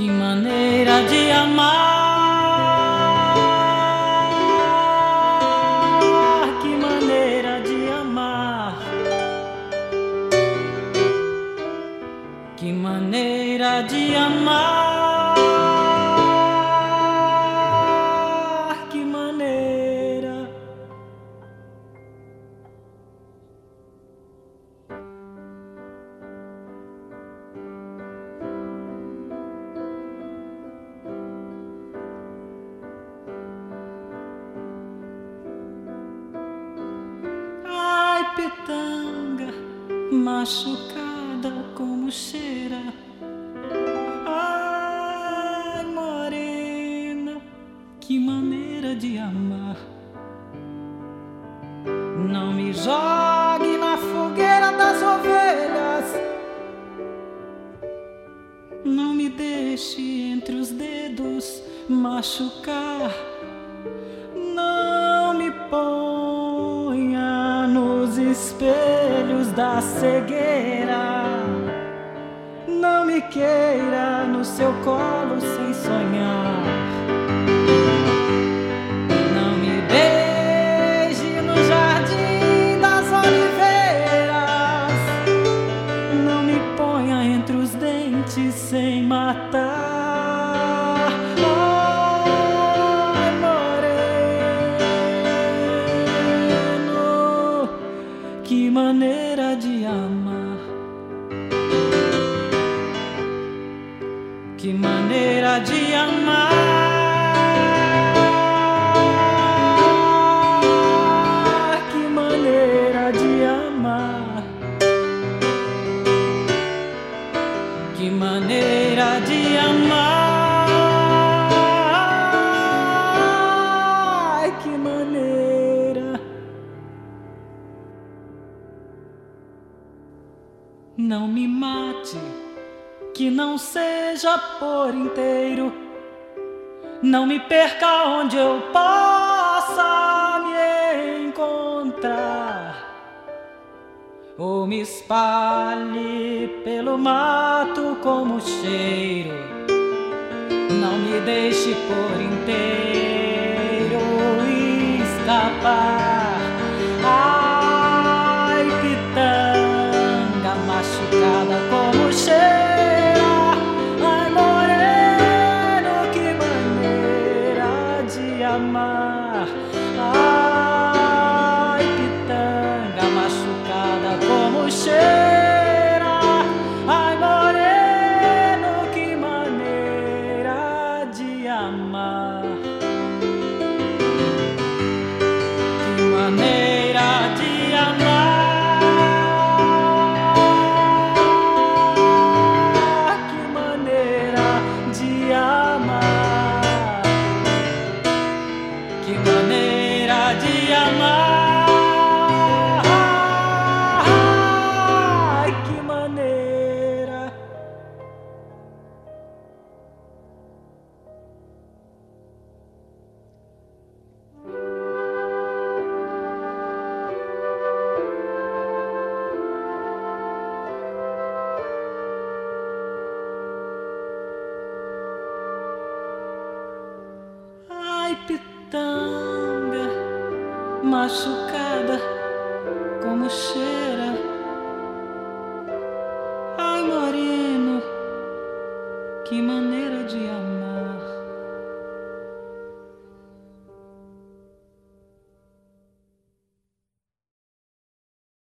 Que maneira de amar, que maneira de amar, que maneira de amar, pitanga, machucada como cheira. Ai, morena, que maneira de amar. Não me jogue na fogueira das ovelhas. Não me deixe entre os dedos machucar. Espelhos da cegueira. Não me queira no seu colo sem amar. Que maneira de amar. Que maneira de amar. Que maneira de amar. Não me mate, que não seja por inteiro. Não me perca onde eu possa me encontrar. Ou me espalhe pelo mato como cheiro. Não me deixe por inteiro escapar. Cheira. Ai, moreno, que maneira de amar. Que maneira de amar. Que maneira de amar. Que maneira de amar. Pitanga, machucada